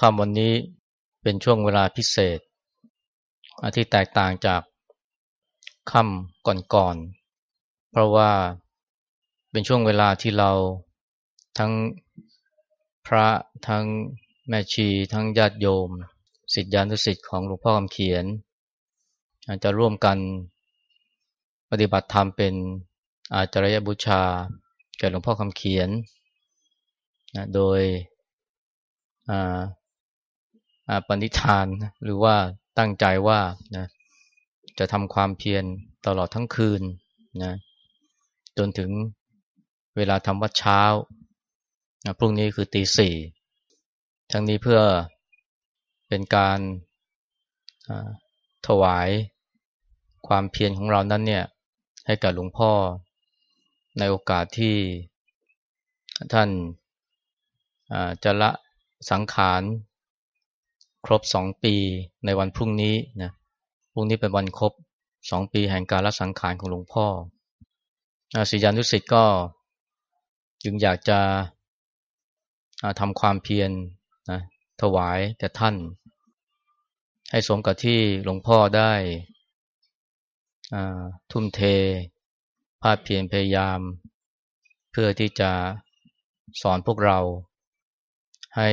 คำวันนี้เป็นช่วงเวลาพิเศษที่แตกต่างจากคำก่อนๆ เพราะว่าเป็นช่วงเวลาที่เราทั้งพระทั้งแม่ชีทั้งญาติโยมสิทธิานุสิทธิ์ของหลวงพ่อคำเขียนจะร่วมกันปฏิบัติธรรมเป็นอาจารยบูชาแก่หลวงพ่อคำเขียนโดย ปณิธาน หรือว่าตั้งใจว่านะจะทำความเพียรตลอดทั้งคืนนะจนถึงเวลาทำวัดเช้านะพรุ่งนี้คือตีสี่ทั้งนี้เพื่อเป็นการถวายความเพียรของเรานั้นเนี่ยให้กับหลวงพ่อในโอกาสที่ท่านจะละ สังขารครบสองปีในวันพรุ่งนี้นะพรุ่งนี้เป็นวันครบสองปีแห่งการละสังขารของหลวงพ่อศิษยานุสิ์ก็จึงอยากจะทำความเพียรนะถวายแก่ท่าน ให้สมกับที่หลวงพ่อได้ทุ่มเท ภาพเพียรพยายาม เพื่อที่จะสอนพวกเรา ให้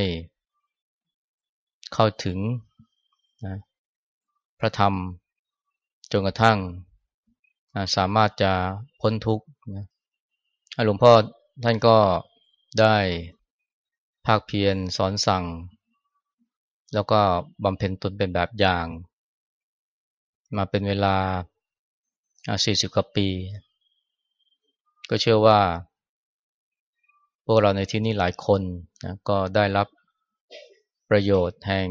เข้าถึงนะพระธรรมจนกระทั่งนะสามารถจะพ้นทุกข์นะหลวงพ่อท่านก็ได้ภาคเพียรสอนสั่ง แล้วก็บำเพ็ญตนเป็นแบบอย่าง มาเป็นเวลา 40 กว่าปี ก็เชื่อว่า พวกเราในที่นี้หลายคนนะก็ได้รับประโยชน์แห่ง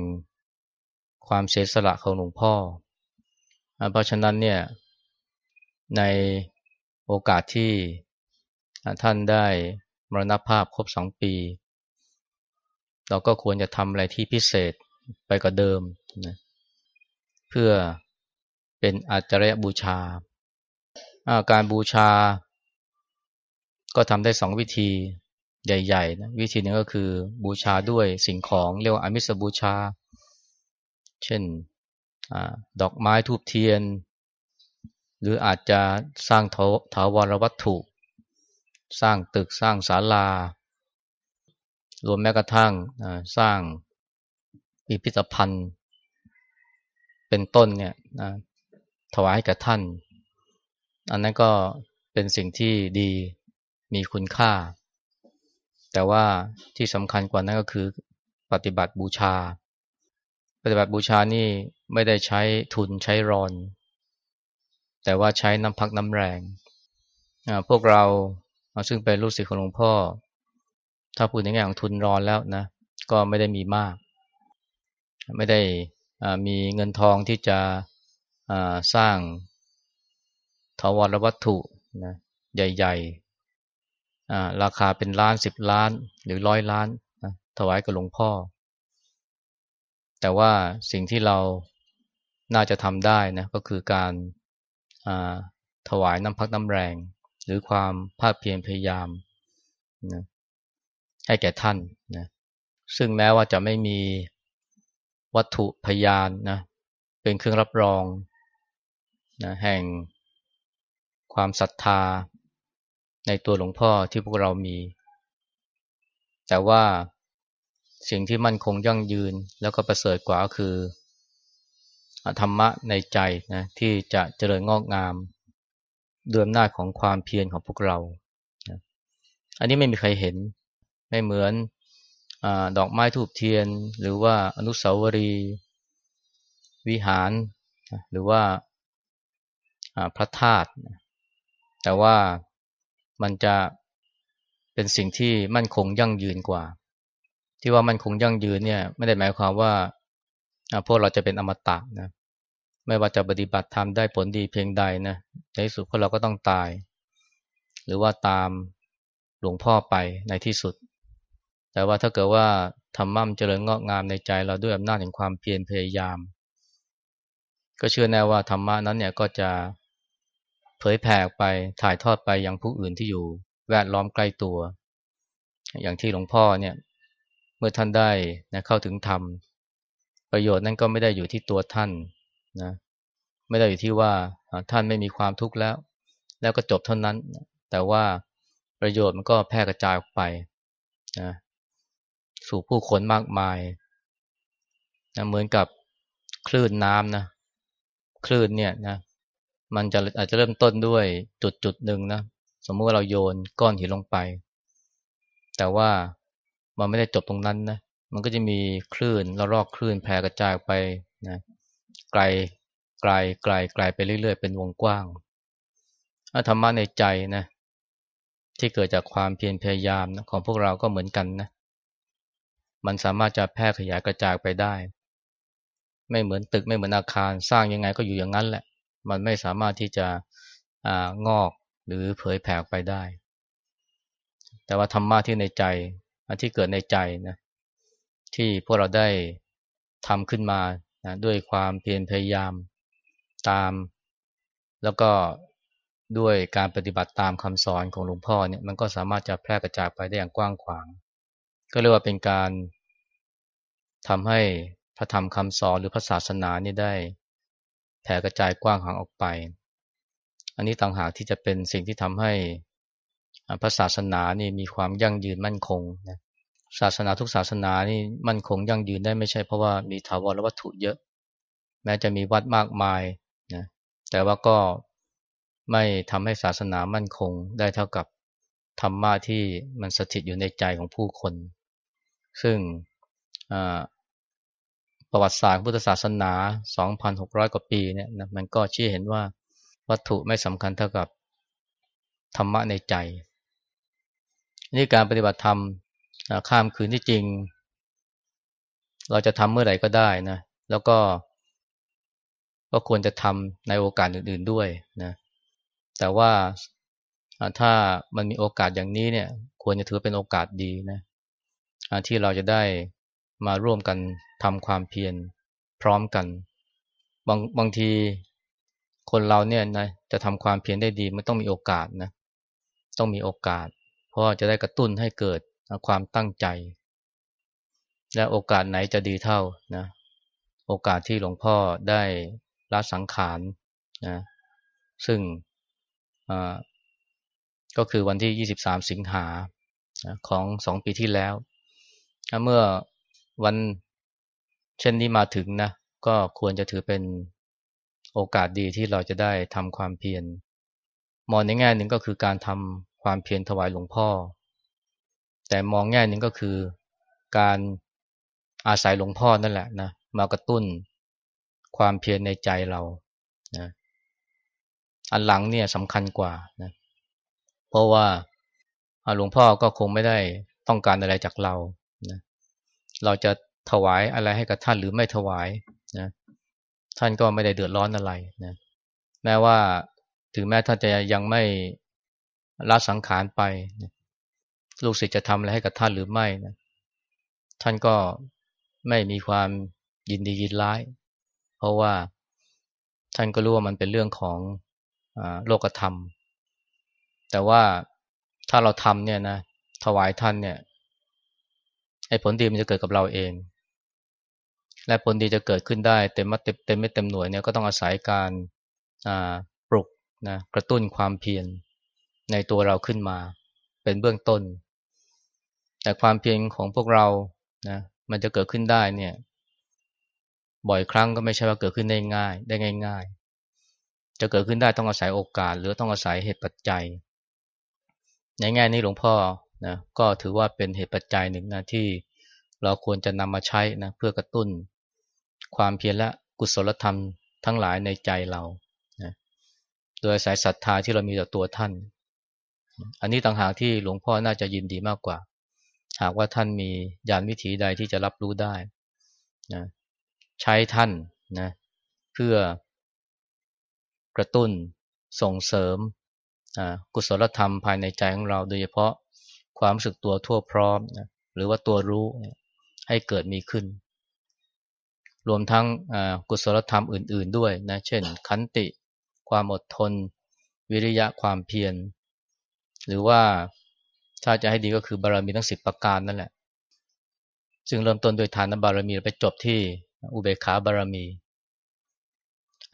ความเสียสละของหลวงพ่อ เพราะฉะนั้นเนี่ยในโอกาสที่ท่านได้มรณภาพครบสองปี เราก็ควรจะทำอะไรที่พิเศษไปกว่าเดิมนะเพื่อเป็นอาจารยบูชา การบูชาก็ทำได้สองวิธี ใหญ่ๆนะวิธีนึงก็คือบูชาด้วยสิ่งของเรียกว่าอมิสบูชา เช่นอดอกไม้ทูบเทียน หรืออาจจะสร้างถาวรวัตถุ สร้างตึกสร้างศาลารวมแม้กระทั่งสร้างพิพิธภัณฑ์ เป็นต้นเนี่ยถวายให้กับท่าน อันนั้นก็เป็นสิ่งที่ดีมีคุณค่า แต่ว่าที่สำคัญกว่านั้นก็คือปฏิบัติบูชา ปฏิบัติบูชานี่ไม่ได้ใช้ทุนใช้รอน แต่ว่าใช้น้ำพักน้ำแรง พวกเราซึ่งเป็นลูกศิษย์ของหลวงพ่อ ถ้าพูดในแง่ของทุนรอนแล้วนะ ก็ไม่ได้มีมาก ไม่ได้มีเงินทองที่จะสร้างทวรวัตถุนะใหญ่ ราคาเป็นล้านสิบล้าน หรือร้อยล้านนะถวายกับหลวงพ่อ แต่ว่าสิ่งที่เราน่าจะทำได้นะก็คือการถวายน้ำพักน้ำแรง หรือความภาคเพียรพยายามนะให้แก่ท่านนะซึ่งแม้ว่าจะไม่มีวัตถุพยานนะเป็นเครื่องรับรองนะแห่งความศรัทธา ในตัวหลวงพ่อที่พวกเรามี แต่ว่าสิ่งที่มั่นคงยั่งยืนแล้วก็ประเสริฐกว่าก็คือ ธรรมะในใจนะที่จะเจริญงอกงามด้วยอำนาจของความเพียรของพวกเรา อันนี้ไม่มีใครเห็น ไม่เหมือนอดอกไม้ทูบเทียน หรือว่าอนุสาวรีย์วิหาร หรือว่าพระธาตุแต่ว่า มันจะเป็นสิ่งที่มั่นคงยั่งยืนกว่า ที่ว่ามั่นคงยั่งยืนเนี่ย ไม่ได้หมายความว่าพวกเราจะเป็นอมตะนะไม่ว่าจะปฏิบัติธรรมได้ผลดีเพียงใดนะในที่สุดพวกเราก็ต้องตาย หรือว่าตามหลวงพ่อไปในที่สุด แต่ว่าถ้าเกิดว่าธรรมะเจริญงอกงามในใจเราด้วยอำนาจแห่งความเพียรพยายาม ก็เชื่อแน่ว่าธรรมะนั้นเนี่ยก็จะ เผยแผ่ไปถ่ายทอดไปยังผู้อื่นที่อยู่แวดล้อมใกล้ตัว อย่างที่หลวงพ่อเนี่ย เมื่อท่านได้นะเข้าถึงธรรม ประโยชน์นั้นก็ไม่ได้อยู่ที่ตัวท่านนะไม่ได้อยู่ที่ว่าท่านไม่มีความทุกข์แล้ว แล้วก็จบเท่านั้น แต่ว่าประโยชน์มันก็แพร่กระจายออกไปนะสู่ผู้คนมากมายนะเหมือนกับคลื่นน้ำนะคลื่นเนี่ยนะ มันจะอาจจะเริ่มต้นด้วยจุดจุดหนึ่งนะ สมมติว่าเราโยนก้อนหินลงไป แต่ว่ามันไม่ได้จบตรงนั้นนะ มันก็จะมีคลื่นแล้วรอกคลื่นแผ่กระจายไปนะไกลไกลไกลไกลไปเรื่อยๆ เป็นวงกว้างธรรมะในใจนะที่เกิดจากความเพียรพยายามนะของพวกเราก็เหมือนกันนะ มันสามารถจะแพร่ขยายกระจายไปได้ ไม่เหมือนตึกไม่เหมือนอาคาร สร้างยังไงก็อยู่อย่างนั้นแหละ มันไม่สามารถที่จะงอกหรือเผยแผ่ไปได้ แต่ว่าธรรมะที่ในใจที่เกิดในใจนะที่พวกเราได้ทำขึ้นมานะด้วยความเพียรพยายามตาม แล้วก็ด้วยการปฏิบัติตามคำสอนของหลวงพ่อเนี่ยมันก็สามารถจะแพร่กระจายไปได้อย่างกว้างขวาง ก็เรียกว่าเป็นการทำให้พระธรรมคำสอนหรือพระศาสนานี่ได้ แผ่กระจายกว้างขวางออกไป อันนี้ต่างหากที่จะเป็นสิ่งที่ทำให้พระศาสนานี่มีความยั่งยืนมั่นคงนะศาสนาทุกศาสนานี่มั่นคงยั่งยืนได้ไม่ใช่เพราะว่ามีถาวรวัตถุเยอะ แม้จะมีวัดมากมายนะแต่ว่าก็ไม่ทำให้ศาสนามั่นคงได้เท่ากับธรรมะที่มันสถิตอยู่ในใจของผู้คน ซึ่ง ประวัติศาสตร์พุทธศาสนา 2,600 กว่าปีเนี่ยนะมันก็ชี้เห็นว่าวัตถุไม่สำคัญเท่ากับธรรมะในใจ นี่การปฏิบัติธรรมข้ามคืนที่จริง เราจะทำเมื่อไหร่ก็ได้นะ แล้วก็ก็ควรจะทำในโอกาสอื่น ๆด้วยนะแต่ว่าถ้ามันมีโอกาสอย่างนี้เนี่ย ควรจะถือเป็นโอกาสดีนะที่เราจะได้มาร่วมกัน ทำความเพียรพร้อมกัน บางบางทีคนเราเนี่ยนะจะทำความเพียรได้ดีมันต้องมีโอกาสนะต้องมีโอกาส เพราะจะได้กระตุ้นให้เกิดความตั้งใจ และโอกาสไหนจะดีเท่านะโอกาสที่หลวงพ่อได้ละสังขารนะซึ่งก็คือวันที่ 23 สิงหาของสองปีที่แล้ว เมื่อวัน เช่นนี้มาถึงนะ ก็ควรจะถือเป็นโอกาสดีที่เราจะได้ทำความเพียรมองในแง่หนึ่งก็คือการทำความเพียรถวายหลวงพ่อ แต่มองแง่หนึ่งก็คือการอาศัยหลวงพ่อนั่นแหละนะมากระตุ้นความเพียรในใจเรานะอันหลังเนี่ยสำคัญกว่านะเพราะว่าหลวงพ่อก็คงไม่ได้ต้องการอะไรจากเรานะเราจะ ถวายอะไรให้กับท่านหรือไม่ถวายนะท่านก็ไม่ได้เดือดร้อนอะไรนะแม้ว่าถึงแม้ท่านจะยังไม่ละสังขารไปนะลูกศิษย์จะทำอะไรให้กับท่านหรือไม่นะท่านก็ไม่มีความยินดียินร้าย เพราะว่าท่านก็รู้ว่ามันเป็นเรื่องของโลกธรรม แต่ว่าถ้าเราทำเนี่ยนะถวายท่านเนี่ยไอ้ผลดีมันจะเกิดกับเราเอง และผลดีจะเกิดขึ้นได้เต็มมาเต็มเต็มไม่เต็มหน่วยเนี่ยก็ต้องอาศัยการปลุกนะกระตุ้นความเพียรในตัวเราขึ้นมา เป็นเบื้องต้น แต่ความเพียรของพวกเรานะมันจะเกิดขึ้นได้เนี่ย บ่อยครั้งก็ไม่ใช่ว่าเกิดขึ้นได้ง่าย ได้ง่าย ๆ จะเกิดขึ้นได้ต้องอาศัยโอกาส หรือต้องอาศัยเหตุปัจจัย ในแง่นี้หลวงพ่อนะก็ถือว่าเป็นเหตุปัจจัยหนึ่งนะที่เราควรจะนำมาใช้นะเพื่อกระตุ้น ความเพียรและกุศลธรรมทั้งหลายในใจเรานะโดยสายศรัทธาที่เรามีต่อตัวท่าน อันนี้ต่างหากที่หลวงพ่อน่าจะยินดีมากกว่า หากว่าท่านมียานวิถีใดที่จะรับรู้ได้นะใช้ท่านนะเพื่อกระตุ้นส่งเสริมกุศลธรรมภายในใจของเรา โดยเฉพาะความรู้สึกตัวทั่วพร้อมนะหรือว่าตัวรู้ให้เกิดมีขึ้น รวมทั้งกุศลธรรมอื่น ๆ ด้วยนะ เช่น ขันติ ความอดทน วิริยะความเพียร หรือว่าถ้าจะให้ดีก็คือบารมีทั้งสิบประการนั่นแหละ ซึ่งเริ่มต้นโดยฐานบารมีไปจบที่อุเบกขาบารมี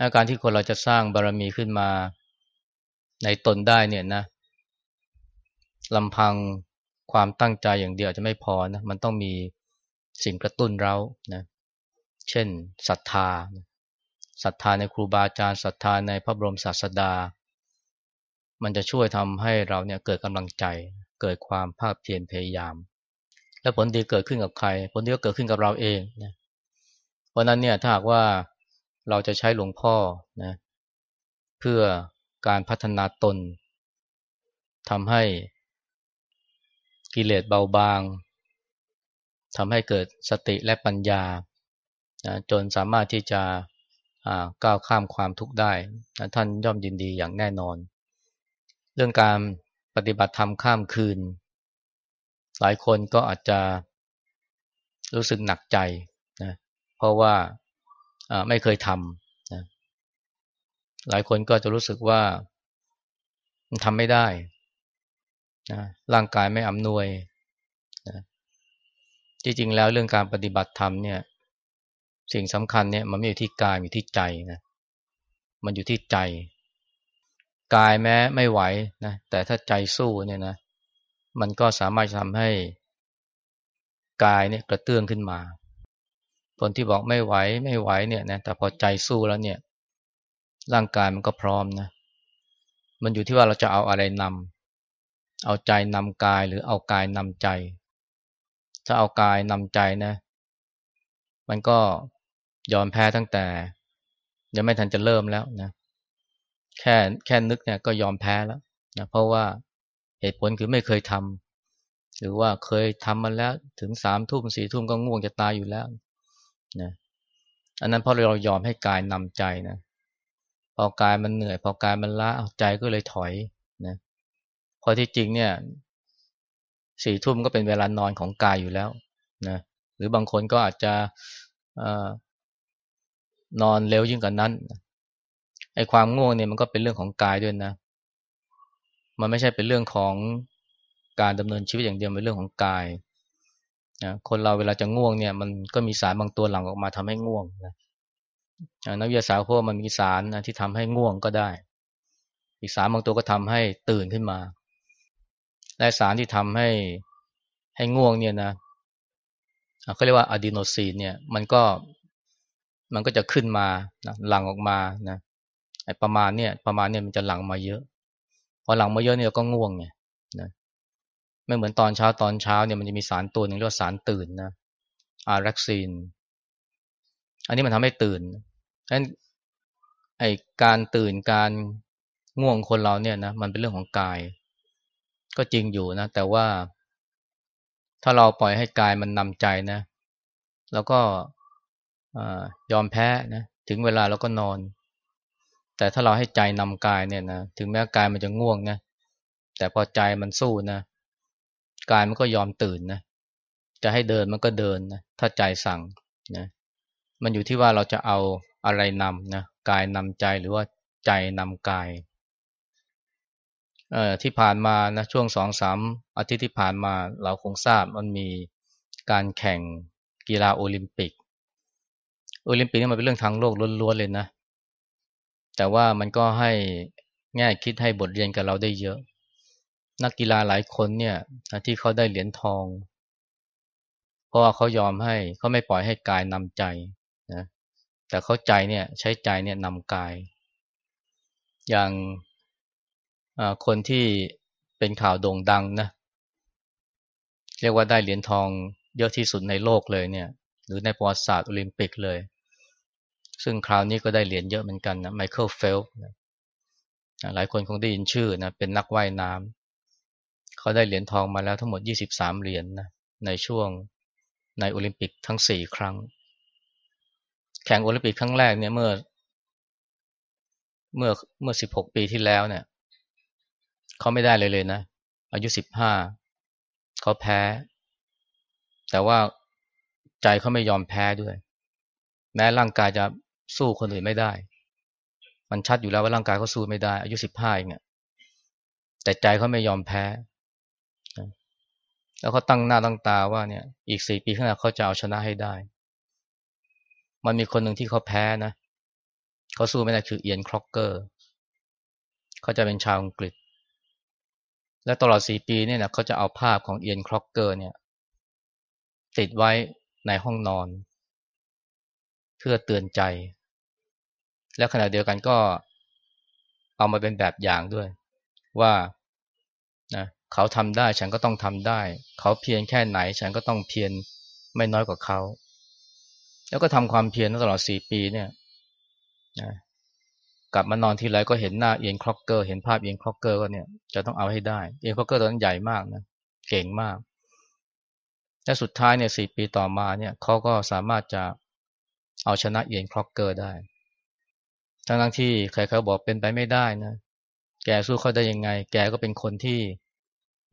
อาการที่คนเราจะสร้างบารมีขึ้นมาในตนได้เนี่ยนะลำพังความตั้งใจอย่างเดียวจะไม่พอนะมันต้องมีสิ่งกระตุ้นเรานะ เช่นศรัทธาศรัทธาในครูบาอาจารย์ศรัทธาในพระบรมศาสดา มันจะช่วยทำให้เราเนี่ยเกิดกำลังใจ เกิดความภาคเพียรพยายาม และผลดีเกิดขึ้นกับใคร ผลดีก็เกิดขึ้นกับเราเองนะเพราะนั้นเนี่ยถ้าหากว่าเราจะใช้หลวงพ่อนะเพื่อการพัฒนาตนทำให้กิเลสเบาบางทำให้เกิดสติและปัญญา จนสามารถที่จะก้าวข้ามความทุกข์ได้ท่านย่อมยินดีอย่างแน่นอน เรื่องการปฏิบัติธรรมข้ามคืน หลายคนก็อาจจะรู้สึกหนักใจนะเพราะว่าไม่เคยทำนะหลายคนก็จะรู้สึกว่าทำไม่ได้นะร่างกายไม่อำนวยนะจริงๆแล้วเรื่องการปฏิบัติธรรมเนี่ย สิ่งสำคัญเนี่ยมันไม่อยู่ที่กายอยู่ที่ใจนะมันอยู่ที่ใจ กายแม้ไม่ไหวนะแต่ถ้าใจสู้เนี่ยนะ มันก็สามารถทำให้กายเนี่ยกระเตื้องขึ้นมา คนที่บอกไม่ไหวไม่ไหวเนี่ยนะแต่พอใจสู้แล้วเนี่ย ร่างกายมันก็พร้อมนะมันอยู่ที่ว่าเราจะเอาอะไรนำเอาใจนำกายหรือเอากายนำใจ ถ้าเอากายนำใจนะ มันก็ ยอมแพ้ตั้งแต่ ยังไม่ทันจะเริ่มแล้วนะแค่แค่นึกเนี่ยก็ยอมแพ้แล้วนะเพราะว่าเหตุผลคือไม่เคยทำหรือว่าเคยทำมาแล้วถึงสามทุ่มสี่ทุ่มก็ง่วงจะตายอยู่แล้วนะอันนั้นเพราะเรายอมให้กายนำใจนะพอกายมันเหนื่อย พอกายมันล้าใจก็เลยถอยนะพอที่จริงเนี่ยสี่ทุ่มก็เป็นเวลานอนของกายอยู่แล้วนะหรือบางคนก็อาจจะ นอนเร็วยิ่งกว่านั้นไอ้ความง่วงเนี่ยมันก็เป็นเรื่องของกายด้วยนะ มันไม่ใช่เป็นเรื่องของการดำเนินชีวิตอย่างเดียวเป็นเรื่องของกายนะคนเราเวลาจะง่วงเนี่ย มันก็มีสารบางตัวหลั่งออกมาทำให้ง่วงนะนักวิทยาศาสตร์พวกมันมีสารนะที่ทำให้ง่วงก็ได้ อีกสารบางตัวก็ทำให้ตื่นขึ้นมา และสารที่ทำให้ให้ง่วงเนี่ยนะเขาเรียกว่าอะดีโนซีนเนี่ย มันก็ มันก็จะขึ้นมานะหลั่งออกมานะไอประมาณเนี่ยประมาณเนี่ยมันจะหลั่งมาเยอะพอหลั่งมาเยอะเนี่ยก็ง่วงไงนะไม่เหมือนตอนเช้าตอนเช้าเนี่ยมันจะมีสารตัวหนึ่งเรียกว่าสารตื่นนะอารักซีน อันนี้มันทำให้ตื่นฉะนั้นไอการตื่นการง่วงคนเราเนี่ยนะมันเป็นเรื่องของกาย ก็จริงอยู่นะ แต่ว่าถ้าเราปล่อยให้กายมันนำใจนะ แล้วก็ ยอมแพ้นะถึงเวลาเราก็นอน แต่ถ้าเราให้ใจนำกายเนี่ยนะถึงแม้กายมันจะง่วงนะแต่พอใจมันสู้นะกายมันก็ยอมตื่นนะจะให้เดินมันก็เดินนะถ้าใจสั่งนะมันอยู่ที่ว่าเราจะเอาอะไรนำนะกายนำใจหรือว่าใจนำกายที่ผ่านมานะช่วงสองสามอาทิตย์ที่ผ่านมาเราคงทราบมันมีการแข่งกีฬาโอลิมปิก โอลิมปิกนี่มันเป็นเรื่องทางโลกล้วนๆเลยนะ แต่ว่ามันก็ให้แง่คิดให้บทเรียนกับเราได้เยอะ นักกีฬาหลายคนเนี่ยที่เขาได้เหรียญทอง เพราะว่าเขายอมให้เขาไม่ปล่อยให้กายนำใจนะแต่เขาใจเนี่ยใช้ใจเนี่ยนำกาย อย่างคนที่เป็นข่าวโด่งดังนะเรียกว่าได้เหรียญทองเยอะที่สุดในโลกเลยเนี่ย หรือในประวัติศาสตร์โอลิมปิกเลย ซึ่งคราวนี้ก็ได้เหรียญเยอะเหมือนกันนะไมเคิลเฟลป์สหลายคนคงได้ยินชื่อนะเป็นนักว่ายน้ำเขาได้เหรียญทองมาแล้วทั้งหมด 23 เหรียญนะในช่วงในโอลิมปิกทั้ง 4 ครั้ง แข่งโอลิมปิกครั้งแรกเนี่ยเมื่อ เมื่อเมื่อ 16 ปีที่แล้วเนี่ยเขาไม่ได้เลยเลยนะ อายุ 15เขาแพ้ แต่ว่าใจเขาไม่ยอมแพ้ด้วย แม้ร่างกายจะ สู้คนอื่นไม่ได้ มันชัดอยู่แล้วว่าร่างกายเขาสู้ไม่ได้ อายุ15เองเนี่ยแต่ใจเขาไม่ยอมแพ้ แล้วเขาตั้งหน้าตั้งตาว่าเนี่ย อีกสี่ปีข้างหน้าเขาจะเอาชนะให้ได้ มันมีคนหนึ่งที่เขาแพ้นะเขาสู้ไม่ได้คือเอียนครอกเกอร์เขาจะเป็นชาวอังกฤษ และตลอดสี่ปีเนี่ยนะเขาจะเอาภาพของเอียนครอกเกอร์เนี่ย ติดไว้ในห้องนอน เพื่อเตือนใจ และขณะเดียวกันก็เอามาเป็นแบบอย่างด้วย ว่านะเขาทำได้ฉันก็ต้องทำได้ เขาเพียรแค่ไหน ฉันก็ต้องเพียรไม่น้อยกว่าเขา แล้วก็ทำความเพียรตลอดสี่ปีเนี่ยนะกลับมานอนทีไรก็เห็นหน้าเอียนคร็อกเกอร์ เห็นภาพเอียนคร็อกเกอร์ก็เนี่ยจะต้องเอาให้ได้ เอียนคร็อกเกอร์ตอนนั้นใหญ่มากนะ เก่งมาก และสุดท้ายเนี่ยสี่ปีต่อมาเนี่ยเขาก็สามารถจะเอาชนะเอียนคร็อกเกอร์ได้ ทั้งที่ใครเขาบอกเป็นไปไม่ได้นะ แกสู้เขาได้ยังไง แกก็เป็นคนที่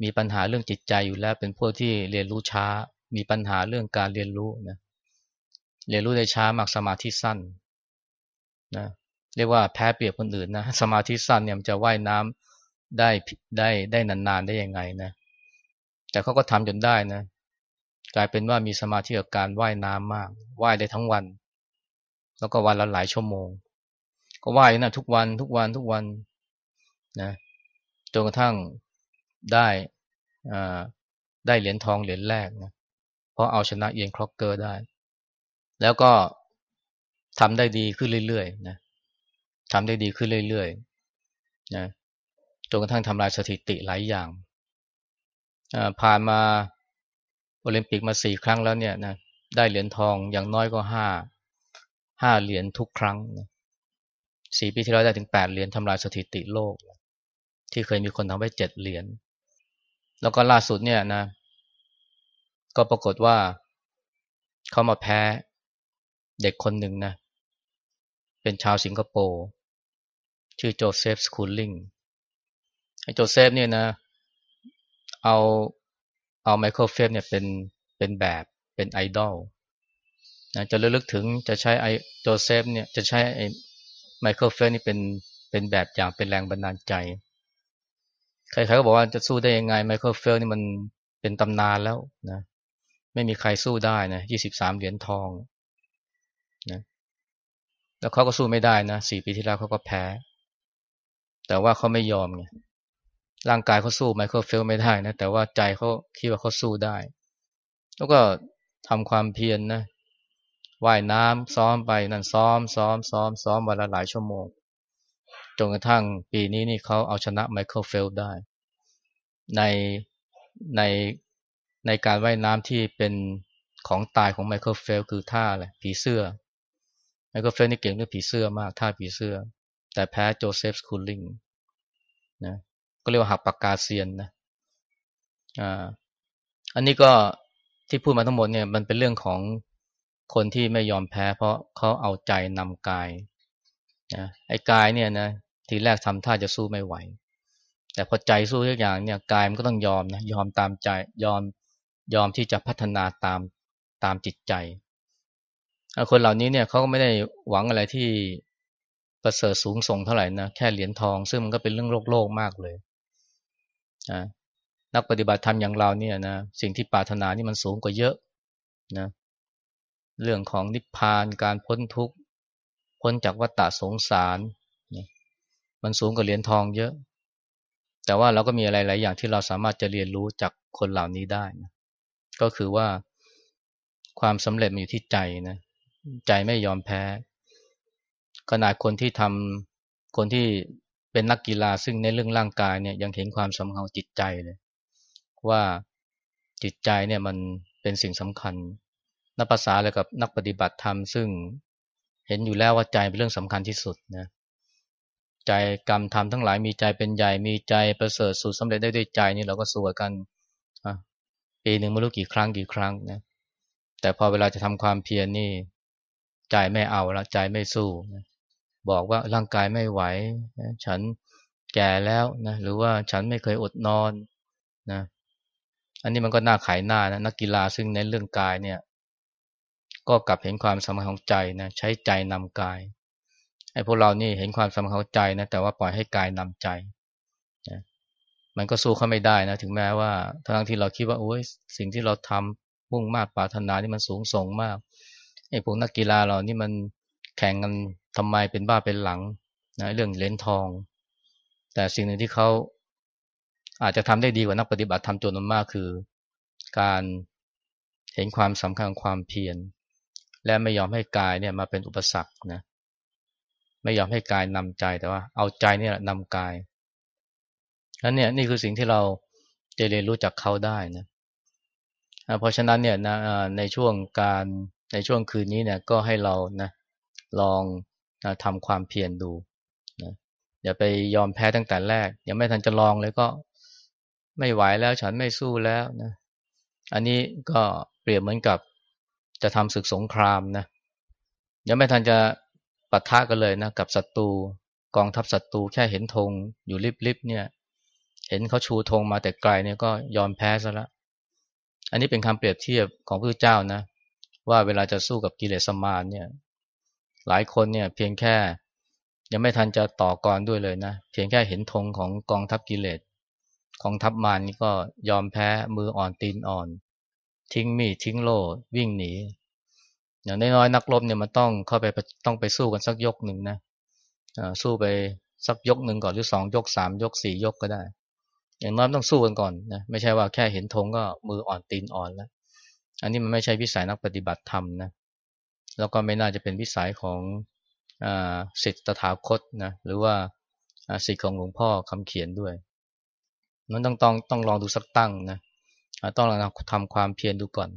มีปัญหาเรื่องจิตใจอยู่แล้ว เป็นพวกที่เรียนรู้ช้า มีปัญหาเรื่องการเรียนรู้นะ เรียนรู้ได้ช้ามากสมาธิสั้นนะ เรียกว่าแพ้เปรียบคนอื่นนะ สมาธิสั้นเนี่ยมันจะว่ายน้ำได้ได้ได้นานๆได้ยังไงนะ แต่เขาก็ทำจนได้นะ กลายเป็นว่ามีสมาธิกับการว่ายน้ำมาก ว่ายได้ทั้งวัน แล้วก็วันละหลายชั่วโมง ก็ว่ายนะทุกวันทุกวันทุกวันนะจนกระทั่งได้ได้เหรียญทองเหรียญแรกนะเพราะเอาชนะเอียนคล็อกเกอร์ได้ แล้วก็ทำได้ดีขึ้นเรื่อยๆนะทำได้ดีขึ้นเรื่อยๆนะจนกระทั่งทำลายสถิติหลายอย่างผ่านมาโอลิมปิกมาสี่ครั้งแล้วเนี่ยนะได้เหรียญทองอย่างน้อยก็ห้าห้าเหรียญทุกครั้ง สี่ปีที่แล้วได้ถึงแปดเหรียญทำลายสถิติโลก ที่เคยมีคนทำไว้เจ็ดเหรียญแล้วก็ล่าสุดเนี่ยนะ ก็ปรากฏว่าเขามาแพ้เด็กคนหนึ่งนะ เป็นชาวสิงคโปร์ชื่อโจเซฟสคูลลิงไอ้โจเซฟเนี่ยนะ เอาเอาไมเคิลเฟลป์สเนี่ยเป็นเป็นแบบเป็นไอดอลนะจะระลึกถึงจะใช้ไอ้โจเซฟเนี่ยจะใช้ไอ้ ไมเคิลเฟลป์สนี่เป็นเป็นแบบอย่างเป็นแรงบันดาลใจ ใครๆก็บอกว่าจะสู้ได้ยังไงไมเคิลเฟลป์สนี่มันเป็นตำนานแล้วนะไม่มีใครสู้ได้นะยี่สิบสามเหรียญทองนะแล้วเขาก็สู้ไม่ได้นะสี่ปีที่แล้วเขาก็แพ้ แต่ว่าเขาไม่ยอมไงร่างกายเขาสู้ไมเคิลเฟลป์สไม่ได้นะแต่ว่าใจเขาคิดว่าเขาสู้ได้ แล้วก็ทำความเพียรนะ ว่ายน้ำซ้อมไปนั่นซ้อมซ้อมซ้อมซ้อมวันละหลายชั่วโมงจนกระทั่งปีนี้นี่เขาเอาชนะไมเคิลเฟลได้ ในในในการว่ายน้ำที่เป็นของตายของไมเคิลเฟลป์สคือท่าอะไรผีเสื้อไมเคิลเฟลป์สนี่เก่งเรื่องผีเสื้อมากท่าผีเสื้อ แต่แพ้โจเซฟสคูลลิงนะก็เรียกว่าหักปากกาเซียนนะอ่าอันนี้ก็ที่พูดมาทั้งหมดเนี่ยมันเป็นเรื่องของ คนที่ไม่ยอมแพ้ เพราะเขาเอาใจนำกายนะไอ้กายเนี่ยนะทีแรกทำท่าจะสู้ไม่ไหว แต่พอใจสู้ทุกอย่างเนี่ยกายมันก็ต้องยอมนะยอมตามใจยอมยอมที่จะพัฒนาตามตามจิตใจ คนเหล่านี้เนี่ยเขาก็ไม่ได้หวังอะไรที่ประเสริฐสูงส่งเท่าไหร่นะแค่เหรียญทอง ซึ่งมันก็เป็นเรื่องโลกโลกมากเลยนะนักปฏิบัติธรรมอย่างเราเนี่ยนะสิ่งที่ปรารถนานี่มันสูงกว่าเยอะนะ เรื่องของนิพพานการพ้นทุกข์พ้นจากวัฏฏะสงสาร มันสูงกว่าเหรียญทองเยอะ แต่ว่าเราก็มีอะไรหลายอย่างที่เราสามารถจะเรียนรู้จากคนเหล่านี้ได้นะก็คือว่าความสำเร็จมันอยู่ที่ใจนะใจไม่ยอมแพ้ ขนาดคนที่ทำคนที่เป็นนักกีฬาซึ่งในเรื่องร่างกายเนี่ยยังเห็นความสำคัญจิตใจเลย ว่าจิตใจเนี่ยมันเป็นสิ่งสำคัญ นับภาษาอะไรกับนักปฏิบัติธรรมซึ่งเห็นอยู่แล้วว่าใจเป็นเรื่องสำคัญที่สุดนะใจกรรมทำทั้งหลายมีใจเป็นใหญ่มีใจประเสริฐสุดสำเร็จได้ด้วยใจนี่เราก็สวดกันปีหนึ่งไม่รู้กี่ครั้งกี่ครั้งนะแต่พอเวลาจะทำความเพียรนนี่ใจไม่เอาละใจไม่สู้นะบอกว่าร่างกายไม่ไหวนะฉันแก่แล้วนะหรือว่าฉันไม่เคยอดนอนนะอันนี้มันก็น่าขายหน้านะนักกีฬาซึ่งในเรื่องกายเนี่ย ก็กลับเห็นความสำคัญของใจนะใช้ใจนำกายไอ้พวกเรานี่เห็นความสำคัญของใจนะแต่ว่าปล่อยให้กายนำใจนะมันก็สู้เขาไม่ได้นะถึงแม้ว่าทั้งที่เราคิดว่าโอ้ยสิ่งที่เราทำมุ่งมากปรารถนานี่มันสูงส่งมากไอ้พวกนักกีฬาเรานี่มันแข่งกันทำไมเป็นบ้าเป็นหลังนะเรื่องเหรียญทอง แต่สิ่งหนึ่งที่เขาอาจจะทำได้ดีกว่านักปฏิบัติทำจนมากคือ การเห็นความสำคัญของความเพียร และไม่ยอมให้กายเนี่ยมาเป็นอุปสรรคนะไม่ยอมให้กายนำใจแต่ว่า เอาใจเนี่ยนำกายนั้นเนี่ยนี่คือสิ่งที่เราจะเรียนรู้จากเขาได้นะเพราะฉะนั้นเนี่ยนะในช่วงการในช่วงคืนนี้เนี่ยก็ให้เรานะลองนะทำความเพียรดูนะอย่าไปยอมแพ้ตั้งแต่แรก ยังไม่ทันจะลองเลยก็ไม่ไหวแล้วฉันไม่สู้แล้วนะอันนี้ก็เปรียบเหมือนกับ จะทำศึกสงครามนะยังไม่ทันจะปะทะกันเลยนะกับศัตรูกองทัพศัตรูแค่เห็นธงอยู่ริบๆเนี่ย เห็นเขาชูธงมาแต่ไกลเนี่ยก็ยอมแพ้ซะละอันนี้เป็นคำเปรียบเทียบของพระเจ้านะ ว่าเวลาจะสู้กับกิเลสมารเนี่ย หลายคนเนี่ย เพียงแค่ ยังไม่ทันจะต่อกรด้วยเลยนะเพียงแค่เห็นธงของกองทัพกิเลสกองทัพมารนี่ก็ยอมแพ้มืออ่อนตีนอ่อน ทิ้งมีดทิ้งโล่วิ่งหนี อย่างน้อยๆนักรบเนี่ยมันต้องเข้าไปต้องไปสู้กันสักยกหนึ่งนะสู้ไปสักยกหนึ่งก่อนหรือสองยกสามยกสี่ยกก็ได้ อย่างน้อยต้องสู้กันก่อนนะไม่ใช่ว่าแค่เห็นธงก็มืออ่อนตีนอ่อนแล้ว อันนี้มันไม่ใช่วิสัยนักปฏิบัติธรรมนะแล้วก็ไม่น่าจะเป็นวิสัยของอสิทธิตถาคตนะหรือว่าสิทธิของหลวงพ่อคำเขียนด้วย มันต้องต้องต้องลองดูสักตั้งนะ ต้องลองทำความเพียรดูก่อน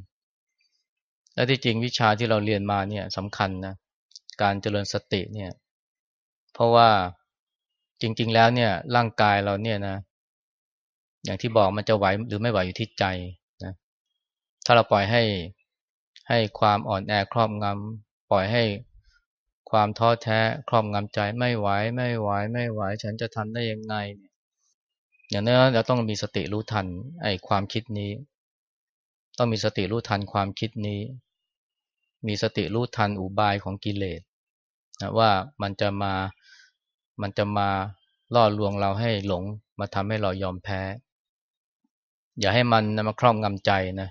และที่จริงวิชาที่เราเรียนมาเนี่ยสำคัญนะ การเจริญสติเนี่ย เพราะว่าจริง ๆ แล้วเนี่ยร่างกายเราเนี่ยนะ อย่างที่บอกมันจะไหวหรือไม่ไหวอยู่ที่ใจนะ ถ้าเราปล่อยให้ให้ความอ่อนแอครอบงำปล่อยให้ความท้อแท้ครอบงำใจไม่ไหวไม่ไหวไม่ไหว ฉันจะทำได้ยังไงเอย่างนั้นเราต้องมีสติรู้ทันไอ้ความคิดนี้ ต้องมีสติรู้ทันความคิดนี้ มีสติรู้ทันอุบายของกิเลสนะว่ามันจะมามันจะมาล่อลวงเราให้หลงมาทำให้เรายอมแพ้ อย่าให้มันมาครอบงำใจนะ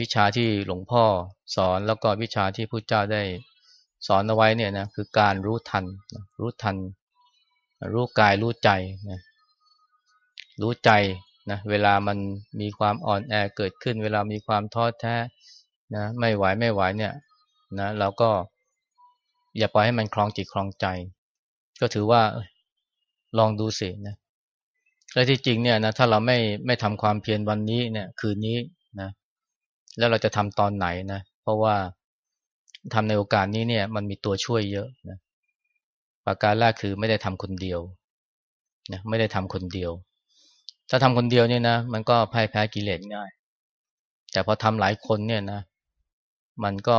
วิชาที่หลวงพ่อสอนแล้วก็วิชาที่พระเจ้าได้สอนเอาไว้เนี่ยนะคือการรู้ทัน รู้ทัน รู้กายรู้ใจนะ รู้ใจนะเวลามันมีความอ่อนแอเกิดขึ้น เวลามีความท้อแท้นะไม่ไหวไม่ไหวเนี่ยนะเราก็อย่าปล่อยให้มันคลองจิตคลองใจ ก็ถือว่าลองดูสินะและที่จริงเนี่ยนะถ้าเราไม่ไม่ทำความเพียรวันนี้เนี่ย คืนนี้นะ แล้วเราจะทำตอนไหนนะ เพราะว่าทำในโอกาสนี้เนี่ย มันมีตัวช่วยเยอะนะประการแรกคือไม่ได้ทำคนเดียวนะไม่ได้ทำคนเดียว ถ้าทำคนเดียวเนี่ยนะ มันก็พ่ายแพ้กิเลสง่าย แต่พอทำหลายคนเนี่ยนะ มันก็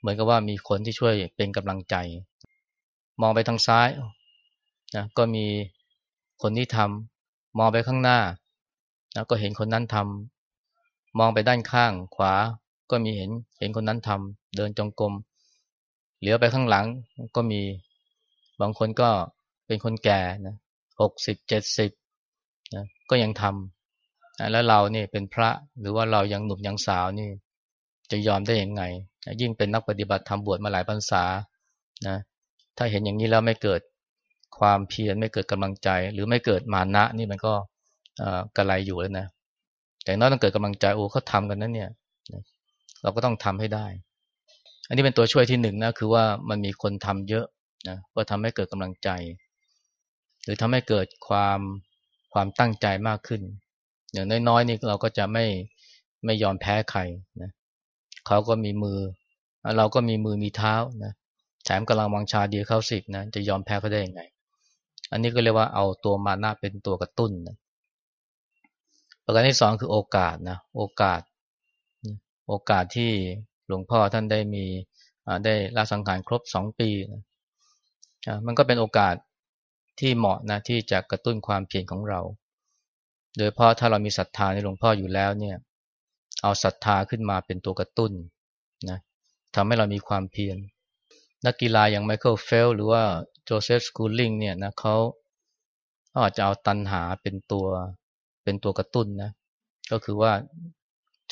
เหมือนกับว่ามีคนที่ช่วยเป็นกำลังใจ มองไปทางซ้ายนะก็มีคนที่ทำมองไปข้างหน้านะก็เห็นคนนั้นทำมองไปด้านข้างขวาก็มีเห็นเห็นคนนั้นทำเดินจงกรมเหลียวไปข้างหลังก็มีบางคนก็เป็นคนแก่นะหกสิบเจ็ดสิบ นะก็ยังทำนะแล้วเราเนี่ยเป็นพระหรือว่าเรายังหนุ่มยังสาวนี่ จะยอมได้ยังไงนะยิ่งเป็นนักปฏิบัติทำบวชมาหลายพรรษานะถ้าเห็นอย่างนี้แล้วไม่เกิดความเพียรไม่เกิดกำลังใจ หรือไม่เกิดมานะนี่มันก็กระไรอยู่แล้วนะแต่น้อยต้องเกิดกำลังใจโอ้เขาทากันนั้นเนี่ยเราก็ต้องทำให้ได้ อันนี้เป็นตัวช่วยที่หนึ่งนะคือว่ามันมีคนทำเยอะนะก็ทำให้เกิดกำลังใจ หรือทำให้เกิดความ ความตั้งใจมากขึ้น อย่างน้อยๆนี่เราก็จะไม่ไม่ยอมแพ้ใครนะเขาก็มีมือ เราก็มีมือมีเท้านะแถมกำลังวังชาดีเข้าสิกนะจะยอมแพ้เขาได้ยังไง อันนี้ก็เรียกว่าเอาตัวมานะเป็นตัวกระตุ้นนะประการที่สองคือโอกาสนะโอกาส โอกาสที่หลวงพ่อท่านได้มีได้ลาสังขารครบสองปีนะมันก็เป็นโอกาส ที่เหมาะนะที่จะกระตุ้นความเพียรของเรา โดยเพราะถ้าเรามีศรัทธาในหลวงพ่ออยู่แล้วเนี่ย เอาศรัทธาขึ้นมาเป็นตัวกระตุ้นนะทำให้เรามีความเพียรนักกีฬาอย่างไมเคิลเฟลป์สหรือว่าโจเซฟสกูลิงเนี่ยนะเขาอาจจะเอาตัณหาเป็นตัวเป็นตัวกระตุ้นนะก็คือว่า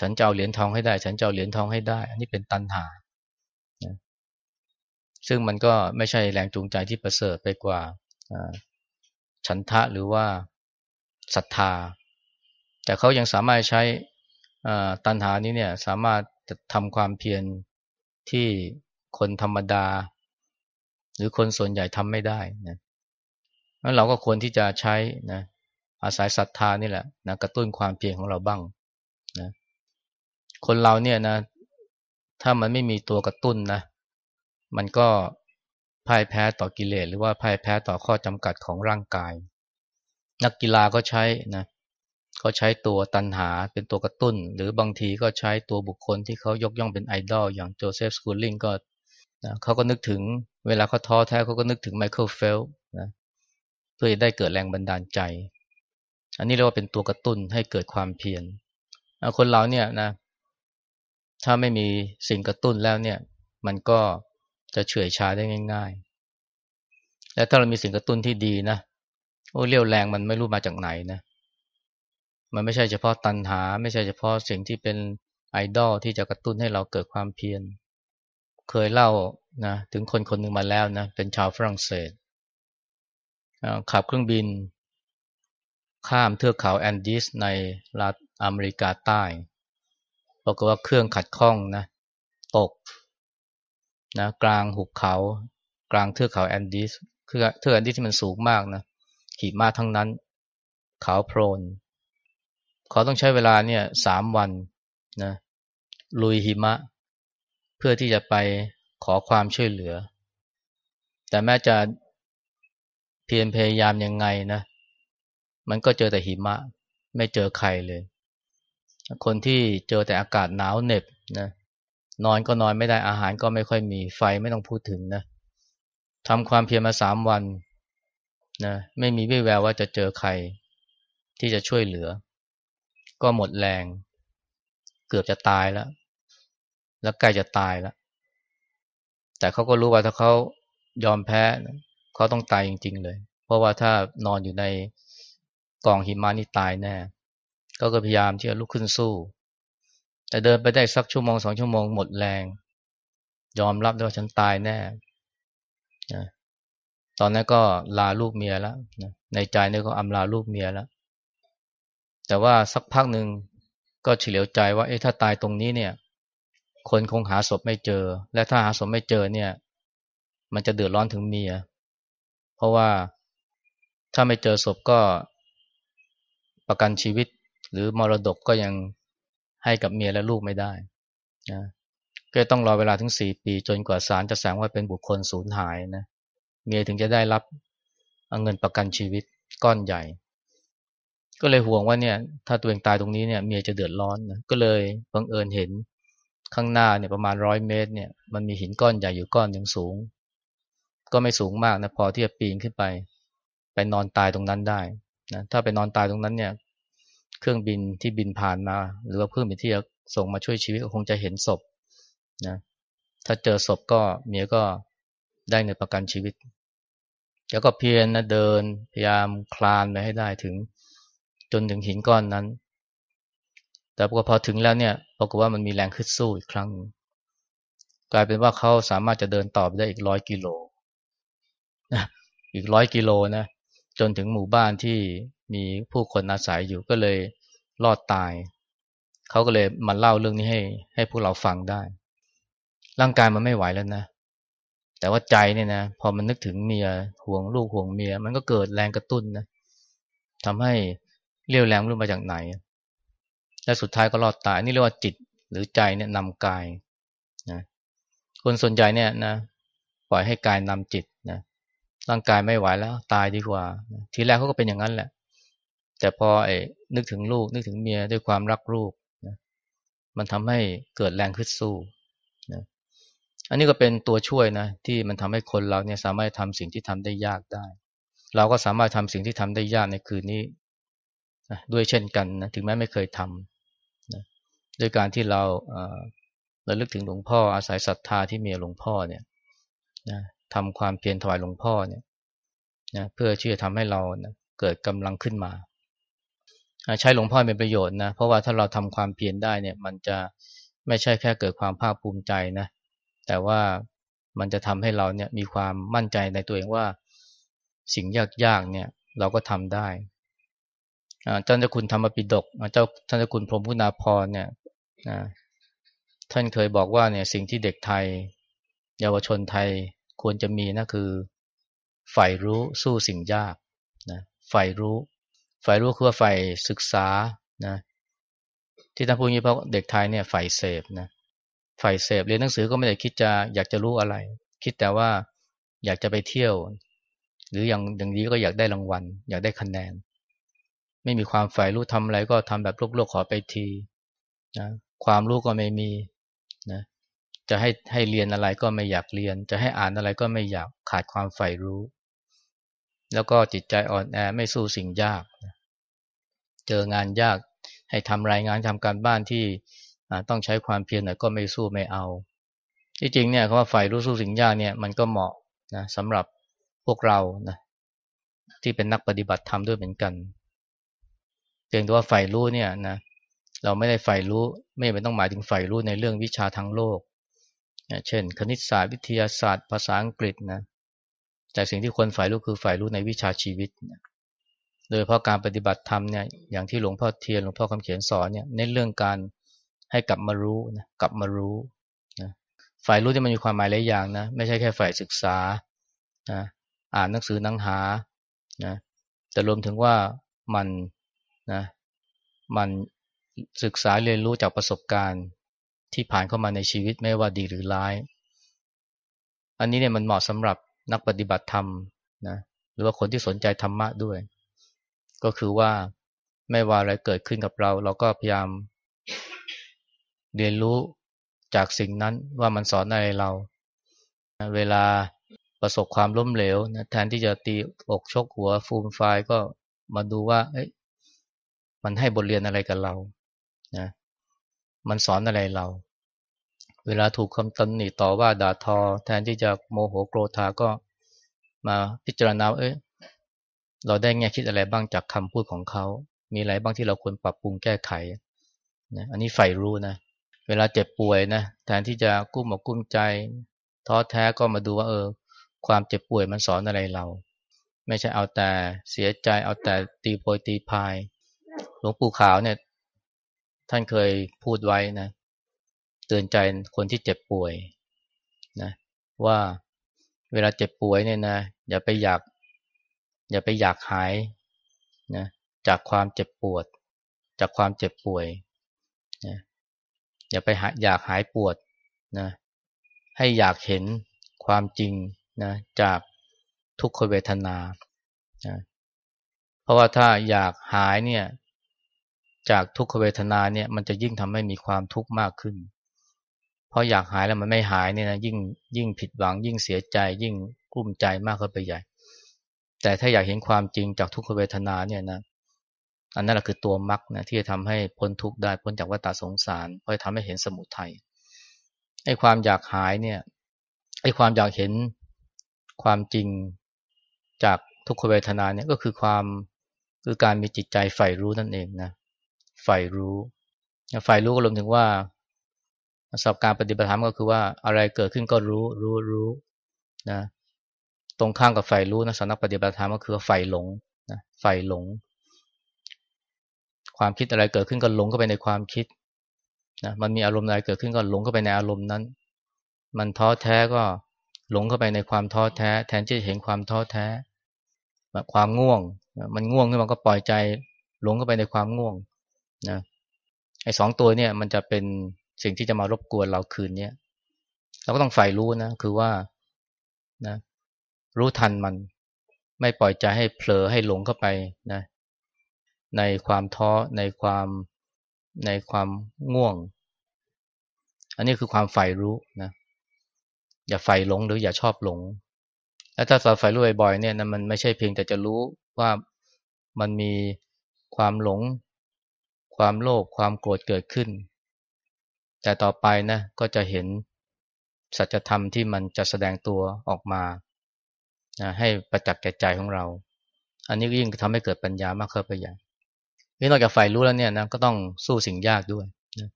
ฉันจะเอาเหรียญทองให้ได้ ฉันจะเอาเหรียญทองให้ได้ อันนี้เป็นตัณหาซึ่งมันก็ไม่ใช่แรงจูงใจที่ประเสริฐไปกว่า ฉันทะหรือว่าศรัทธา แต่เขายังสามารถใช้ตัณหานี้เนี่ยสามารถจะทำความเพียรที่คนธรรมดา หรือคนส่วนใหญ่ทำไม่ได้นะงั้นเราก็ควรที่จะใช้นะอาศัยศรัทธานี่แหละนะกระตุ้นความเพียรของเราบ้างนะคนเราเนี่ยนะ ถ้ามันไม่มีตัวกระตุ้นนะ มันก็ พ่ายแพ้ต่อกิเลสหรือว่าพ่ายแพ้ต่อข้อจำกัดของร่างกาย นักกีฬาก็ใช้นะเขาใช้ตัวตัณหาเป็นตัวกระตุ้น หรือบางทีก็ใช้ตัวบุคคลที่เขายกย่องเป็นไอดอลอย่างโจเซฟสกูลลิงก็นะเขาก็นึกถึงเวลาเขาท้อแท้เขาก็นึกถึงไมเคิลเฟลป์สนะเพื่อจะได้เกิดแรงบันดาลใจ อันนี้เรียกว่าเป็นตัวกระตุ้นให้เกิดความเพียรคนเราเนี่ยนะถ้าไม่มีสิ่งกระตุ้นแล้วเนี่ย มันก็ จะเฉื่อยชาได้ง่าย ๆ และถ้าเรามีสิ่งกระตุ้นที่ดีนะโอ้เรี่ยวแรงมันไม่รู้มาจากไหนนะ มันไม่ใช่เฉพาะตันหา ไม่ใช่เฉพาะสิ่งที่เป็นไอดอลที่จะกระตุ้นให้เราเกิดความเพียร เคยเล่านะถึงคนคนหนึ่งมาแล้วนะเป็นชาวฝรั่งเศสขับเครื่องบิน ข้ามเทือกเขาแอนดีสในรัฐอเมริกาใต้ปรากฏว่าเครื่องขัดข้องนะตก นะกลางหุบเขา กลางเทือกเขาแอนดีสคือเทือกแอนดีสที่มันสูงมากนะหิมะทั้งนั้นเขาโพลนเขาต้องใช้เวลาเนี่ยสามวันนะลุยหิมะ เพื่อที่จะไปขอความช่วยเหลือ แต่แม้จะเพียรพยายามยังไงนะ มันก็เจอแต่หิมะ ไม่เจอใครเลย คนที่เจอแต่อากาศหนาวเหน็บนะ นอนก็นอนไม่ได้อาหารก็ไม่ค่อยมีไฟไม่ต้องพูดถึงนะทำความเพียรมาสามวันนะไม่มีวิแววว่าจะเจอใครที่จะช่วยเหลือ ก็หมดแรง เกือบจะตายแล้ว แล้วใกล้จะตายแล้ว แต่เขาก็รู้ว่าถ้าเขายอมแพ้เขาต้องตายจริง ๆ เลย เพราะว่าถ้านอนอยู่ในกองหิมะนี่ตายแน่ก็พยายามที่จะลุกขึ้นสู้ แต่เดินไปได้สักชั่วโมงสองชั่วโมงหมดแรง ยอมรับด้ว่าฉันตายแน่นะตอนนั้นก็ลาลูกเมียแล้วนะในใจนี่ก็อำลาลูกเมียแล้ว แต่ว่าสักพักหนึ่งก็เฉลียวใจว่าเอ๊ะถ้าตายตรงนี้เนี่ย คนคงหาศพไม่เจอ และถ้าหาศพไม่เจอเนี่ย มันจะเดือดร้อนถึงเมีย เพราะว่าถ้าไม่เจอศพก็ประกันชีวิตหรือมรดกก็ยัง ให้กับเมียและลูกไม่ได้นะก็ต้องรอเวลาถึงสี่ปี จนกว่าศาลจะสั่งว่าเป็นบุคคลสูญหายนะเมียถึงจะได้รับเงินประกันชีวิตก้อนใหญ่ ก็เลยห่วงว่าเนี่ยถ้าตัวเองตายตรงนี้เนี่ยเมียจะเดือดร้อนนะก็เลยบังเอิญเห็นข้างหน้าเนี่ยประมาณร้อยเมตรเนี่ยมันมีหินก้อนใหญ่อยู่ก้อนหนึ่งสูง ก็ไม่สูงมากนะพอที่จะปีนขึ้นไป ไปนอนตายตรงนั้นได้นะถ้าไปนอนตายตรงนั้นเนี่ย เครื่องบินที่บินผ่านมา หรือว่าเครื่องบินที่จะส่งมาช่วยชีวิตก็คงจะเห็นศพนะถ้าเจอศพก็เมียก็ได้เงินประกันชีวิต แล้วก็เพียรนะเดินพยายามคลานไปให้ได้ถึงจนถึงหินก้อนนั้น แต่พอถึงแล้วเนี่ยปรากฏว่ามันมีแรงขึ้นสู้อีกครั้ง กลายเป็นว่าเขาสามารถจะเดินต่อไปได้อีกร้อยกิโลนะอีกร้อยกิโลนะ จนถึงหมู่บ้านที่มีผู้คนอาศัยอยู่ก็เลยรอดตาย เขาก็เลยมาเล่าเรื่องนี้ให้ ให้พวกเราฟังได้ ร่างกายมันไม่ไหวแล้วนะ แต่ว่าใจเนี่ยนะ พอมันนึกถึงเมียห่วงลูกห่วงเมีย มันก็เกิดแรงกระตุ้นนะทำให้เรียวแรงรู้มาจากไหน และสุดท้ายก็รอดตายนี่เรียกว่าจิตหรือใจเนี่ยนำกายนะคนส่วนใหญ่เนี่ยนะ ปล่อยให้กายนำจิตนะ ร่างกายไม่ไหวแล้ว ตายดีกว่า ทีแรกเขาก็เป็นอย่างนั้นแหละ แต่พอไอ้นึกถึงลูกนึกถึงเมียด้วยความรักลูกนะมันทำให้เกิดแรงขึ้นสู้นะอันนี้ก็เป็นตัวช่วยนะที่มันทำให้คนเราเนี่ยสามารถทำสิ่งที่ทำได้ยากได้ เราก็สามารถทำสิ่งที่ทำได้ยากในคืนนี้นะด้วยเช่นกันนะถึงแม้ไม่เคยทำนะด้วยการที่เราเราลึกถึงหลวงพ่ออาศัยศรัทธาที่มีหลวงพ่อเนี่ยนะ ทำความเพียรถวายหลวงพ่อเนี่ยนะเพื่อที่จะทำให้เรานะเกิดกำลังขึ้นมา ใช้หลวงพ่อเป็นประโยชน์นะเพราะว่าถ้าเราทำความเพียรได้เนี่ย มันจะไม่ใช่แค่เกิดความภาคภูมิใจนะแต่ว่ามันจะทำให้เราเนี่ยมีความมั่นใจในตัวเองว่าสิ่งยากๆเนี่ยเราก็ทำได้เจ้าเจ้าคุณธรรมปิฎกเจ้าท่านเจ้าคุณพรหมพุนาพรเนี่ยท่านเคยบอกว่าเนี่ยสิ่งที่เด็กไทย เยาวชนไทย ควรจะมีนะคือใฝ่รู้สู้สิ่งยากนะใฝ่รู้ใฝ่รู้คือว่าใฝ่ศึกษานะที่ท่านพูดนี้เพราะเด็กไทยเนี่ยใฝ่เสพนะใฝ่เสพเรียนหนังสือก็ไม่ได้คิดจะอยากจะรู้อะไร คิดแต่ว่าอยากจะไปเที่ยว หรืออย่างอย่างนี้ก็อยากได้รางวัล อยากได้คะแนน ไม่มีความใฝ่รู้ทำอะไรก็ทำแบบโลกๆขอไปทีนะความรู้ก็ไม่มีนะ จะให้ให้เรียนอะไรก็ไม่อยากเรียน จะให้อ่านอะไรก็ไม่อยากขาดความใฝ่รู้ แล้วก็จิตใจอ่อนแอไม่สู้สิ่งยาก เจองานยากให้ทำรายงานทำการบ้านที่ต้องใช้ความเพียรหน่อยก็ไม่สู้ไม่เอา ที่จริงเนี่ยคำว่าฝ่ายรู้สู้สิ่งยากเนี่ยมันก็เหมาะนะสำหรับพวกเรานะที่เป็นนักปฏิบัติธรรมด้วยเหมือนกันเพียงแต่ว่าฝ่ายรู้เนี่ยนะเราไม่ได้ฝ่ายรู้ไม่เป็นต้องหมายถึงฝ่ายรู้ในเรื่องวิชาทางโลก เช่น คณิตศาสตร์วิทยาศาสตร์ ภาษาอังกฤษนะแต่สิ่งที่คนฝ่ายรู้คือฝ่ายรู้ในวิชาชีวิตโดยเพราะการปฏิบัติธรรมเนี่ยอย่างที่หลวงพ่อเทียนหลวงพ่อคำเขียนสอนเนี่ยในเรื่องการให้กลับมารู้นะกลับมารู้นะฝ่ายรู้ที่มันมีความหมายหลายอย่างนะไม่ใช่แค่ฝ่ายศึกษานะอ่านหนังสือนังหานะแต่รวมถึงว่ามันนะมันศึกษาเรียนรู้จากประสบการณ์ ที่ผ่านเข้ามาในชีวิตไม่ว่าดีหรือร้าย อันนี้เนี่ยมันเหมาะสำหรับนักปฏิบัติธรรมนะหรือว่าคนที่สนใจธรรมะด้วย ก็คือว่าไม่ว่าอะไรเกิดขึ้นกับเรา เราก็พยายามเรียนรู้จากสิ่งนั้นว่ามันสอนอะไรเรา เวลาประสบความล้มเหลวนะแทนที่จะตีอกชกหัวฟูมไฟก็มาดูว่าเอ้ยมันให้บทเรียนอะไรกับเรานะมันสอนอะไรเรา เวลาถูกคำตำหนิต่อว่าด่าทอ แทนที่จะโมโหโกรธาก็มาพิจารณาเอ้ยเราได้แง่คิดอะไรบ้างจากคำพูดของเขา มีอะไรบ้างที่เราควรปรับปรุงแก้ไขนะอันนี้ใฝ่รู้นะ เวลาเจ็บป่วยนะ แทนที่จะกุ้มอกกุ้มใจ ท้อแท้ก็มาดูว่าเออ ความเจ็บป่วยมันสอนอะไรเรา ไม่ใช่เอาแต่เสียใจเอาแต่ตีโพยตีพาย หลวงปู่ขาวเนี่ย ท่านเคยพูดไว้นะ เตือนใจคนที่เจ็บป่วยนะว่าเวลาเจ็บป่วยเนี่ยนะอย่าไปอยาก อย่าไปอยากหายนะจากความเจ็บปวด จากความเจ็บป่วยนะอย่าไปอยากหายปวดนะให้อยากเห็นความจริงนะจากทุกขเวทนานะเพราะว่าถ้าอยากหายเนี่ยจากทุกขเวทนาเนี่ยมันจะยิ่งทำให้มีความทุกข์มากขึ้น เพราะอยากหายแล้วมันไม่หายเนี่ยนะยิ่งยิ่งผิดหวัง ยิ่งเสียใจ ยิ่งกลุ้มใจมากขึ้นไปใหญ่ แต่ถ้าอยากเห็นความจริงจากทุกขเวทนาเนี่ยนะอันนั้นแหละคือตัวมรรคนะที่จะทำให้พ้นทุกข์ได้พ้นจากวัฏสงสารเพราะทำให้เห็นสมุทัยไอ้ความอยากหายเนี่ยไอ้ความอยากเห็นความจริงจากทุกขเวทนาเนี่ยก็คือความคือการมีจิตใจใฝ่รู้นั่นเองนะใฝ่รู้ใฝ่รู้ก็รวมถึงว่า สอบการปฏิบัติธรรมก็คือว่าอะไรเกิดขึ้นก็รู้รู้รู้นะตรงข้ามกับใฝ่รู้นะสำนักปฏิบัติธรรมก็คือใฝ่หลงนะใฝ่หลง ความคิดอะไรเกิดขึ้นก็หลงเข้าไปในความคิดนะมันมีอารมณ์อะไรเกิดขึ้นก็หลงเข้าไปในอารมณ์นั้น มันท้อแท้ก็หลงเข้าไปในความท้อแท้ แทนที่จะเห็นความท้อแท้ความง่วง มันง่วงขึ้นมันก็ปล่อยใจหลงเข้าไปในความง่วงนะไอ้สองตัวเนี่ยมันจะเป็น สิ่งที่จะมารบกวนเราคืนเนี้ยเราก็ต้องใฝ่รู้นะ คือว่านะรู้ทันมัน ไม่ปล่อยใจให้เผลอให้หลงเข้าไปนะ ในความท้อในความในความง่วง อันนี้คือความใฝ่รู้นะ อย่าใฝ่หลงหรืออย่าชอบหลง แล้วถ้าสอบใฝ่รู้บ่อยๆเนี่ยนะมันไม่ใช่เพียงแต่จะรู้ว่ามันมีความหลง ความโลภความโกรธเกิดขึ้น แต่ต่อไปนะก็จะเห็นสัจธรรมที่มันจะแสดงตัวออกมานะให้ประจักษ์แก่ใจของเรา อันนี้ก็ยิ่งทำให้เกิดปัญญามากขึ้นไปใหญ่นี่นอกจากฝ่ายรู้แล้วเนี่ยนะก็ต้องสู้สิ่งยากด้วยนะ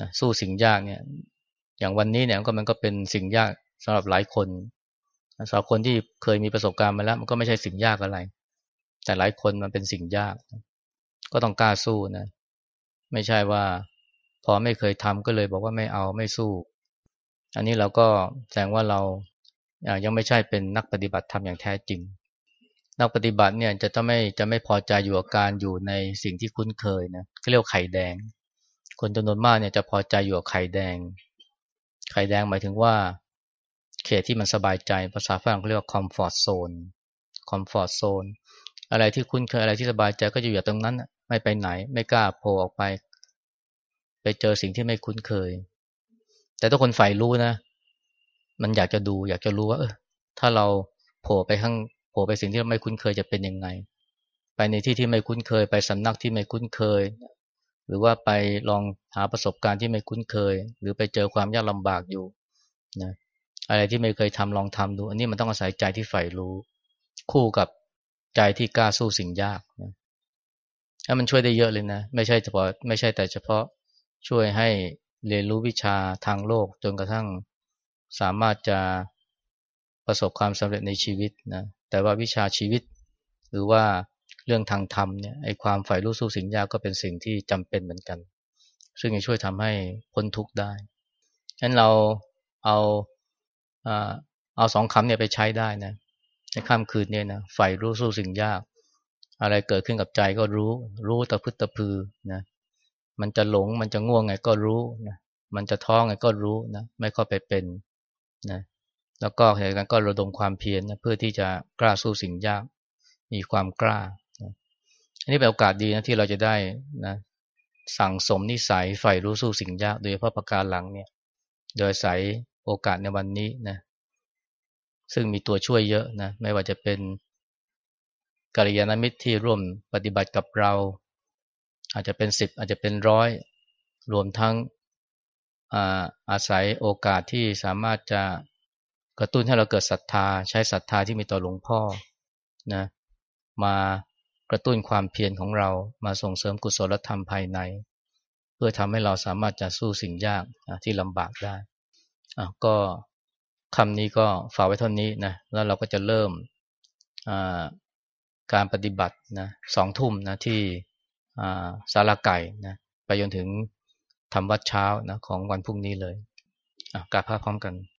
นะสู้สิ่งยากเนี่ย อย่างวันนี้เนี่ยก็มันก็เป็นสิ่งยากสำหรับหลายคนสำหรับคนที่เคยมีประสบการณ์มาแล้ว มันก็ไม่ใช่สิ่งยากอะไร แต่หลายคนมันเป็นสิ่งยาก ก็ต้องกล้าสู้นะ ไม่ใช่ว่า อไม่เคยทำก็เลยบอกว่าไม่เอาไม่สู้ อันนี้เราก็แสดงว่าเรายังไม่ใช่เป็นนักปฏิบัติธรรมอย่างแท้จริง นักปฏิบัติเนี่ยจะต้องไม่จะไม่พอใจอยู่กับการอยู่ในสิ่งที่คุ้นเคยนะก็เรียกไข่แดง คนจำนวนมากเนี่ยจะพอใจอยู่กับไข่แดง ไข่แดงหมายถึงว่า เขตที่มันสบายใจภาษาฝรั่งเขาเรียกว่า comfort zone comfort zone อะไรที่คุ้นเคยอะไรที่สบายใจก็จะอยู่ตรงนั้น ไม่ไปไหน ไม่กล้าโผล่ออกไป ไปเจอสิ่งที่ไม่คุ้นเคย แต่ทุกคนใฝ่รู้นะ มันอยากจะดู อยากจะรู้ว่าเออถ้าเราโผล่ไปข้างโผล่ไปสิ่งที่เราไม่คุ้นเคยจะเป็นยังไง ไปในที่ที่ไม่คุ้นเคย ไปสำนักที่ไม่คุ้นเคย หรือว่าไปลองหาประสบการณ์ที่ไม่คุ้นเคย หรือไปเจอความยากลำบากอยู่นะอะไรที่ไม่เคยทำลองทำดู อันนี้มันต้องอาศัยใจที่ใฝ่รู้ คู่กับใจที่กล้าสู้สิ่งยากนะถ้ามันช่วยได้เยอะเลยนะ ไม่ใช่เฉพาะไม่ใช่แต่เฉพาะ ช่วยให้เรียนรู้วิชาทางโลกจนกระทั่งสามารถจะประสบความสำเร็จในชีวิตนะแต่ว่าวิชาชีวิต หรือว่าเรื่องทางธรรมเนี่ยไอความฝ่ายรู้สู้สิ่งยากก็เป็นสิ่งที่จำเป็นเหมือนกัน ซึ่งจะช่วยทำให้พ้นทุกข์ได้ฉะนั้นเราเอาเอาสองคำเนี่ยไปใช้ได้นะในค่ำคืนเนี่ยนะฝ่ายรู้สู้สิ่งยาก อะไรเกิดขึ้นกับใจก็รู้ รู้ตะพึดตะพือนะ มันจะหลง มันจะง่วงไงก็รู้นะมันจะท้องไงก็รู้นะไม่เข้าไปเป็นนะแล้วก็เหตุการณ์ก็ระดมความเพียรนะเพื่อที่จะกล้าสู้สิ่งยาก มีความกล้านะอันนี้เป็นโอกาสดีนะที่เราจะได้นะสั่งสมนิสัยใฝ่รู้สู้สิ่งยาก โดยเฉพาะประการหลังเนี่ย โดยใส่โอกาสในวันนี้นะซึ่งมีตัวช่วยเยอะนะไม่ว่าจะเป็นกัลยาณมิตรที่ร่วมปฏิบัติกับเรา อาจจะเป็นสิบอาจจะเป็นร้อยรวมทั้งอาศัยโอกาสที่สามารถจะกระตุ้นให้เราเกิดศรัทธา ใช้ศรัทธาที่มีต่อหลวงพ่อนะมากระตุ้นความเพียรของเรามาส่งเสริมกุศลธรรมภายใน เพื่อทำให้เราสามารถจะสู้สิ่งยากที่ลำบากได้ก็คำนี้ก็ฝากไว้เท่านี้นะแล้วเราก็จะเริ่มการปฏิบัตินะสองทุ่มนะที่ สาราไก่นะไปจนถึงทำวัดเช้านะของวันพรุ่งนี้เลยกราบพระพร้อมกัน